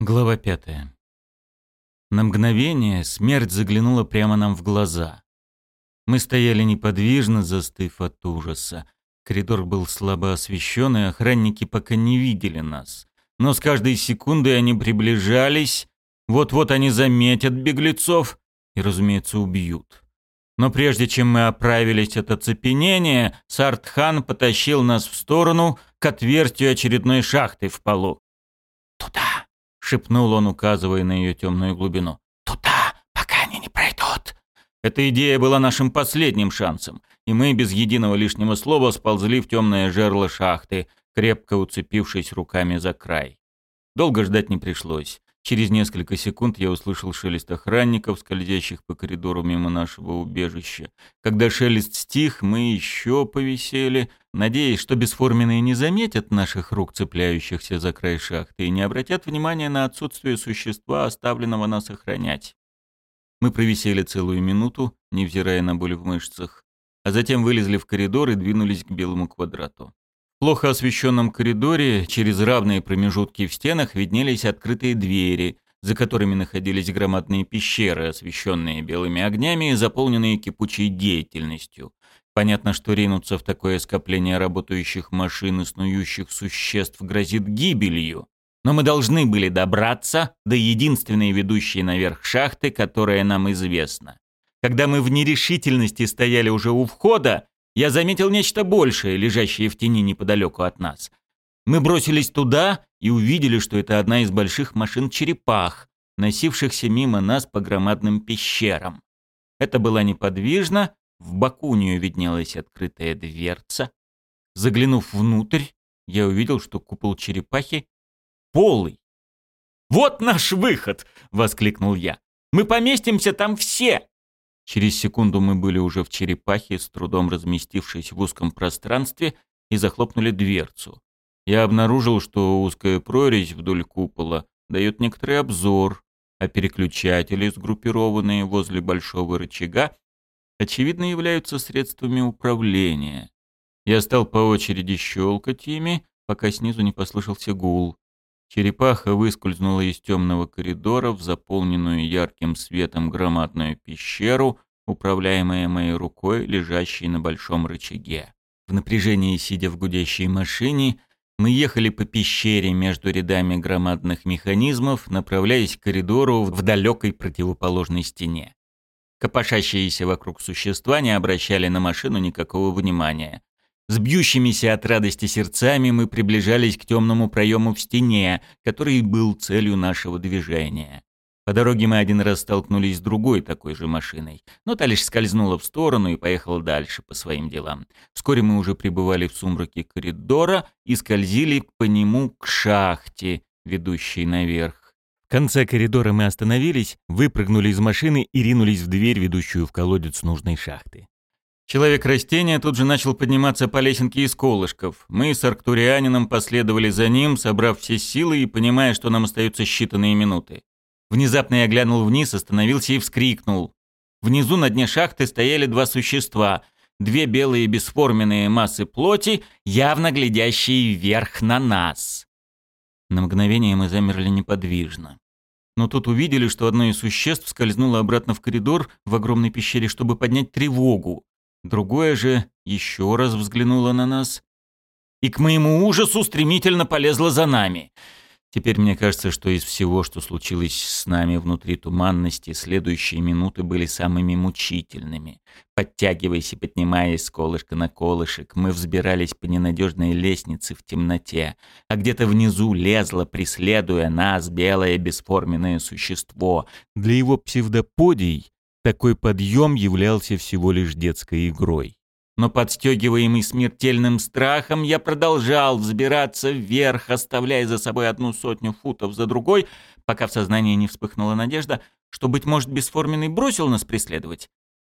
Глава пятая. На мгновение смерть заглянула прямо нам в глаза. Мы стояли неподвижно, застыв от ужаса. Коридор был слабо освещен, и охранники пока не видели нас. Но с каждой секундой они приближались. Вот-вот они заметят беглецов и, разумеется, убьют. Но прежде чем мы оправились от оцепенения, Сартхан потащил нас в сторону к отверстию очередной шахты в полу. «Туда!» Шепнул он, указывая на ее темную глубину. «Туда, пока они не пройдут». Эта идея была нашим последним шансом, и мы без единого лишнего слова сползли в темное жерло шахты, крепко уцепившись руками за край. Долго ждать не пришлось. Через несколько секунд я услышал шелест охранников, скользящих по коридору мимо нашего убежища. Когда шелест стих, мы еще повисели, надеясь, что бесформенные не заметят наших рук, цепляющихся за край шахты, и не обратят внимания на отсутствие существа, оставленного нас охранять. Мы провисели целую минуту, невзирая на боль в мышцах, а затем вылезли в коридор и двинулись к белому квадрату плохо освещенном коридоре через равные промежутки в стенах виднелись открытые двери, за которыми находились громадные пещеры, освещенные белыми огнями и заполненные кипучей деятельностью. Понятно, что ринуться в такое скопление работающих машин и снующих существ грозит гибелью. Но мы должны были добраться до единственной ведущей наверх шахты, которая нам известна. Когда мы в нерешительности стояли уже у входа, я заметил нечто большее, лежащее в тени неподалеку от нас. Мы бросились туда и увидели, что это одна из больших машин-черепах, носившихся мимо нас по громадным пещерам. Это была неподвижна, в боку у нее виднелась открытая дверца. Заглянув внутрь, я увидел, что купол черепахи полый. «Вот наш выход!» — воскликнул я. «Мы поместимся там все!» Через секунду мы были уже в черепахе, с трудом разместившись в узком пространстве, и захлопнули дверцу. Я обнаружил, что узкая прорезь вдоль купола дает некоторый обзор, а переключатели, сгруппированные возле большого рычага, очевидно являются средствами управления. Я стал по очереди щелкать ими, пока снизу не послышался гул. Черепаха выскользнула из темного коридора в заполненную ярким светом громадную пещеру, управляемая моей рукой, лежащей на большом рычаге. В напряжении, сидя в гудящей машине, мы ехали по пещере между рядами громадных механизмов, направляясь к коридору в далекой противоположной стене. Копошащиеся вокруг существа не обращали на машину никакого внимания. С бьющимися от радости сердцами мы приближались к темному проему в стене, который был целью нашего движения. По дороге мы один раз столкнулись с другой такой же машиной, но та лишь скользнула в сторону и поехала дальше по своим делам. Вскоре мы уже пребывали в сумраке коридора и скользили по нему к шахте, ведущей наверх. В конце коридора мы остановились, выпрыгнули из машины и ринулись в дверь, ведущую в колодец нужной шахты. Человек-растение тут же начал подниматься по лесенке из колышков. Мы с арктурианином последовали за ним, собрав все силы и понимая, что нам остаются считанные минуты. Внезапно я глянул вниз, остановился и вскрикнул. Внизу на дне шахты стояли два существа, две белые бесформенные массы плоти, явно глядящие вверх на нас. На мгновение мы замерли неподвижно. Но тут увидели, что одно из существ скользнуло обратно в коридор в огромной пещере, чтобы поднять тревогу. Другое же еще раз взглянуло на нас и к моему ужасу стремительно полезло за нами. Теперь мне кажется, что из всего, что случилось с нами внутри туманности, следующие минуты были самыми мучительными. Подтягиваясь и поднимаясь с колышка на колышек, мы взбирались по ненадежной лестнице в темноте, а где-то внизу лезло, преследуя нас, белое бесформенное существо. Для его псевдоподий такой подъем являлся всего лишь детской игрой. Но подстегиваемый смертельным страхом, я продолжал взбираться вверх, оставляя за собой одну сотню футов за другой, пока в сознании не вспыхнула надежда, что, быть может, бесформенный бросил нас преследовать.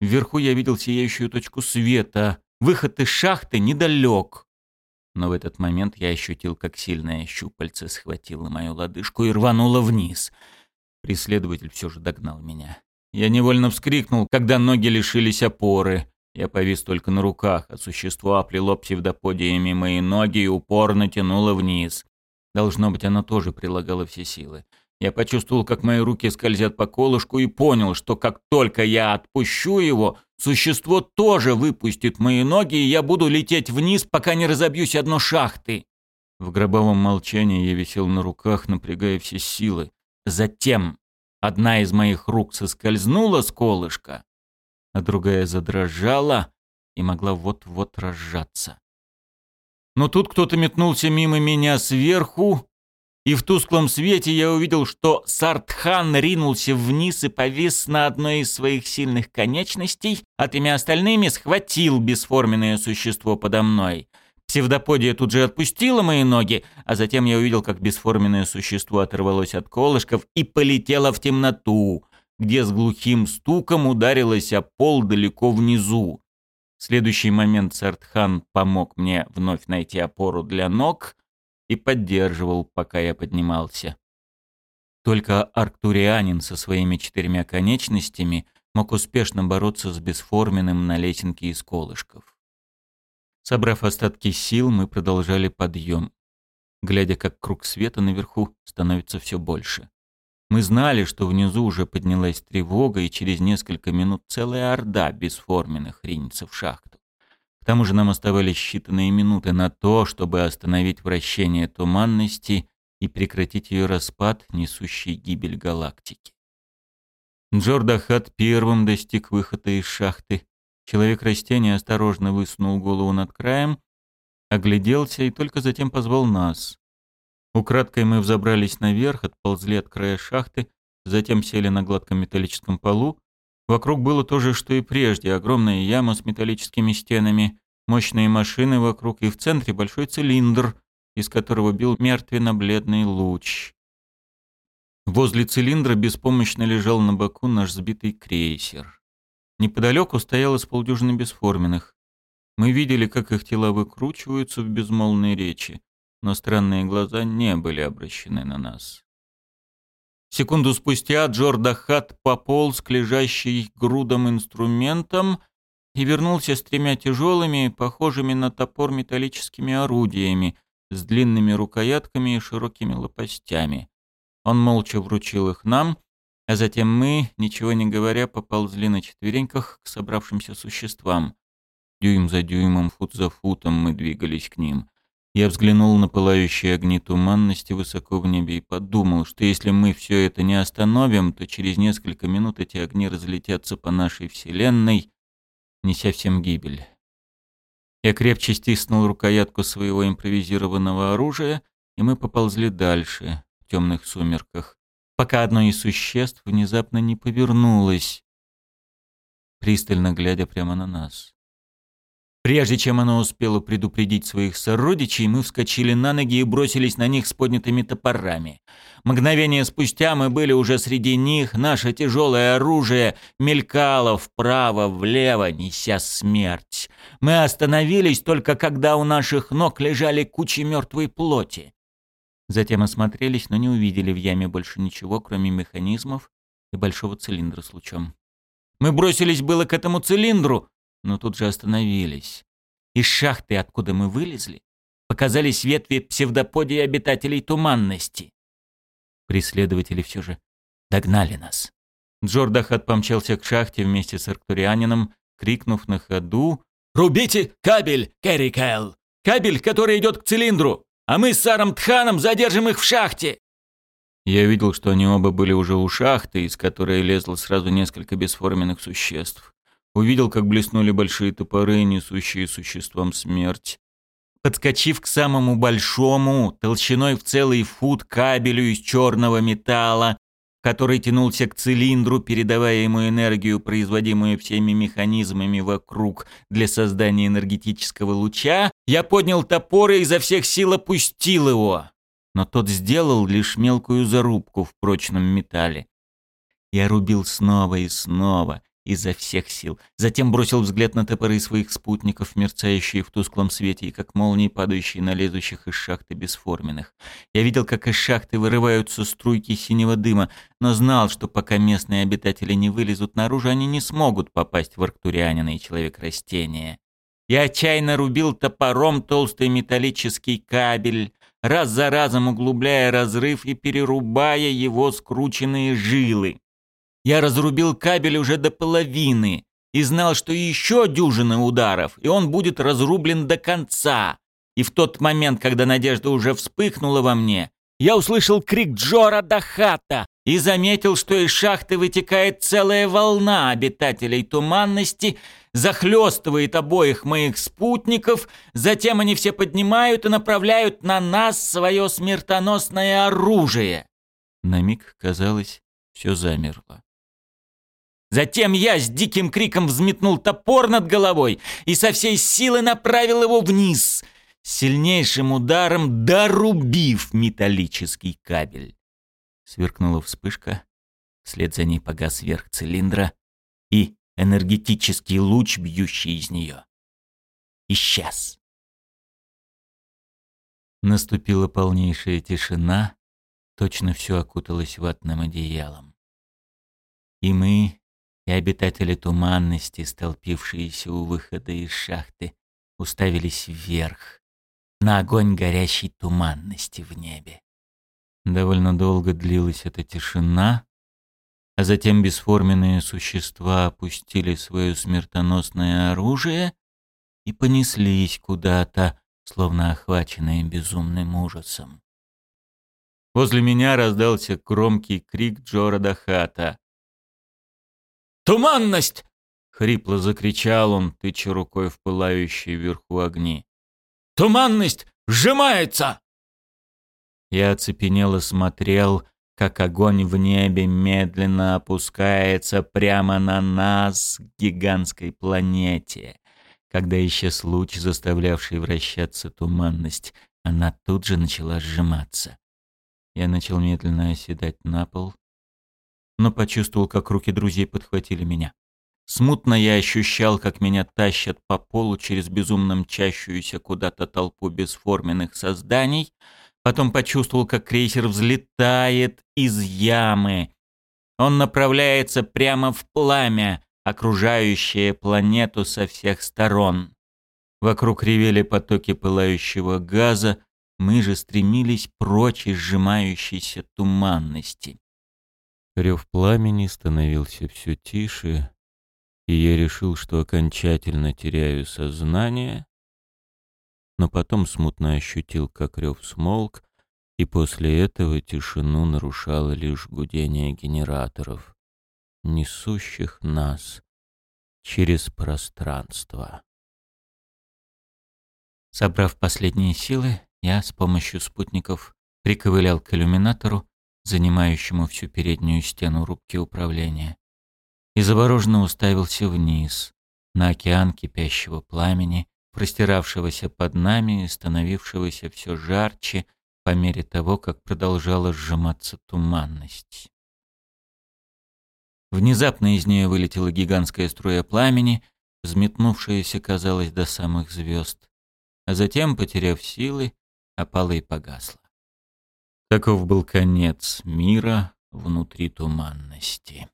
Вверху я видел сияющую точку света. Выход из шахты недалек. Но в этот момент я ощутил, как сильное щупальце схватило мою лодыжку и рвануло вниз. Преследователь все же догнал меня. Я невольно вскрикнул, когда ноги лишились опоры. Я повис только на руках, а существо оплело псевдоподиями мои ноги и упорно тянуло вниз. Должно быть, оно тоже прилагало все силы. Я почувствовал, как мои руки скользят по колышку и понял, что как только я отпущу его, существо тоже выпустит мои ноги, и я буду лететь вниз, пока не разобьюсь одно шахты. В гробовом молчании я висел на руках, напрягая все силы. Затем одна из моих рук соскользнула с колышка, а другая задрожала и могла вот-вот разжаться. Но тут кто-то метнулся мимо меня сверху, и в тусклом свете я увидел, что Сартхан ринулся вниз и повис на одной из своих сильных конечностей, а теми остальными схватил бесформенное существо подо мной. Псевдоподия тут же отпустила мои ноги, а затем я увидел, как бесформенное существо оторвалось от колышков и полетело в темноту, где с глухим стуком ударилось о пол далеко внизу. В следующий момент Сартхан помог мне вновь найти опору для ног — и поддерживал, пока я поднимался. Только арктурианин со своими четырьмя конечностями мог успешно бороться с бесформенным на лесенке из колышков. Собрав остатки сил, мы продолжали подъем, глядя, как круг света наверху становится все больше. Мы знали, что внизу уже поднялась тревога, и через несколько минут целая орда бесформенных ринется в шахту. К тому же нам оставались считанные минуты на то, чтобы остановить вращение туманности и прекратить ее распад, несущий гибель галактики. Джордахат первым достиг выхода из шахты. Человек-растение осторожно высунул голову над краем, огляделся и только затем позвал нас. Украдкой мы взобрались наверх, отползли от края шахты, затем сели на гладком металлическом полу Вокруг было то же, что и прежде. Огромная яма с металлическими стенами, мощные машины вокруг и в центре большой цилиндр, из которого бил мертвенно-бледный луч. Возле цилиндра беспомощно лежал на боку наш сбитый крейсер. Неподалеку стояло с полдюжины бесформенных. Мы видели, как их тела выкручиваются в безмолвной речи, но странные глаза не были обращены на нас. Секунду спустя Джордахат пополз к лежащей грудам инструментам и вернулся с тремя тяжелыми, похожими на топор металлическими орудиями, с длинными рукоятками и широкими лопастями. Он молча вручил их нам, а затем мы, ничего не говоря, поползли на четвереньках к собравшимся существам. Дюйм за дюймом, фут за футом мы двигались к ним. Я взглянул на пылающие огни туманности высоко в небе и подумал, что если мы все это не остановим, то через несколько минут эти огни разлетятся по нашей Вселенной, неся всем гибель. Я крепче стиснул рукоятку своего импровизированного оружия, и мы поползли дальше, в темных сумерках, пока одно из существ внезапно не повернулось, пристально глядя прямо на нас. Прежде чем она успела предупредить своих сородичей, мы вскочили на ноги и бросились на них с поднятыми топорами. Мгновение спустя мы были уже среди них, наше тяжелое оружие мелькало вправо, влево, неся смерть. Мы остановились только когда у наших ног лежали кучи мертвой плоти. Затем осмотрелись, но не увидели в яме больше ничего, кроме механизмов и большого цилиндра с лучом. Мы бросились было к этому цилиндру, но тут же остановились. Из шахты, откуда мы вылезли, показались ветви псевдоподии обитателей туманности. Преследователи все же догнали нас. Джордахат помчался к шахте вместе с арктурианином, крикнув на ходу «Рубите кабель, Кэрри Кэл! Кабель, который идет к цилиндру! А мы с Саром Тханом задержим их в шахте!» Я видел, что они оба были уже у шахты, из которой лезло сразу несколько бесформенных существ. Увидел, как блеснули большие топоры, несущие существам смерть. Подскочив к самому большому, толщиной в целый фут кабелю из черного металла, который тянулся к цилиндру, передавая ему энергию, производимую всеми механизмами вокруг для создания энергетического луча, я поднял топор и изо всех сил опустил его. Но тот сделал лишь мелкую зарубку в прочном металле. Я рубил снова и снова, изо всех сил. Затем бросил взгляд на топоры своих спутников, мерцающие в тусклом свете и как молнии, падающие на лезущих из шахты бесформенных. Я видел, как из шахты вырываются струйки синего дыма, но знал, что пока местные обитатели не вылезут наружу, они не смогут попасть в Арктурианина и Человек-растение. Я отчаянно рубил топором толстый металлический кабель, раз за разом углубляя разрыв и перерубая его скрученные жилы. Я разрубил кабель уже до половины и знал, что еще дюжина ударов, и он будет разрублен до конца. И в тот момент, когда надежда уже вспыхнула во мне, я услышал крик Джора Дахата и заметил, что из шахты вытекает целая волна обитателей туманности, захлестывает обоих моих спутников, затем они все поднимают и направляют на нас свое смертоносное оружие. На миг, казалось, все замерло. Затем я с диким криком взметнул топор над головой и со всей силы направил его вниз, сильнейшим ударом дорубив металлический кабель. Сверкнула вспышка, вслед за ней погас верх цилиндра, и энергетический луч, бьющий из нее, исчез. Наступила полнейшая тишина, точно все окуталось ватным одеялом. И мы, и обитатели туманности, столпившиеся у выхода из шахты, уставились вверх, на огонь горящей туманности в небе. Довольно долго длилась эта тишина, а затем бесформенные существа опустили свое смертоносное оружие и понеслись куда-то, словно охваченные безумным ужасом. Возле меня раздался громкий крик Джора Дахата. «Туманность!» — хрипло закричал он, тыча рукой в пылающие вверху огни. «Туманность сжимается!» Я оцепенело смотрел, как огонь в небе медленно опускается прямо на нас, гигантской планете. Когда исчез луч, заставлявший вращаться туманность, она тут же начала сжиматься. Я начал медленно оседать на пол, но почувствовал, как руки друзей подхватили меня. Смутно я ощущал, как меня тащат по полу через безумно мчащуюся куда-то толпу бесформенных созданий, потом почувствовал, как крейсер взлетает из ямы. Он направляется прямо в пламя, окружающее планету со всех сторон. Вокруг ревели потоки пылающего газа, мы же стремились прочь из сжимающейся туманности. Рев пламени становился все тише, и я решил, что окончательно теряю сознание, но потом смутно ощутил, как рев смолк, и после этого тишину нарушало лишь гудение генераторов, несущих нас через пространство. Собрав последние силы, я с помощью спутников приковылял к иллюминатору занимающему всю переднюю стену рубки управления, и завороженно уставился вниз, на океан кипящего пламени, простиравшегося под нами и становившегося все жарче по мере того, как продолжала сжиматься туманность. Внезапно из нее вылетела гигантская струя пламени, взметнувшаяся, казалось, до самых звезд, а затем, потеряв силы, опала и погасла. Таков был конец мира внутри туманности.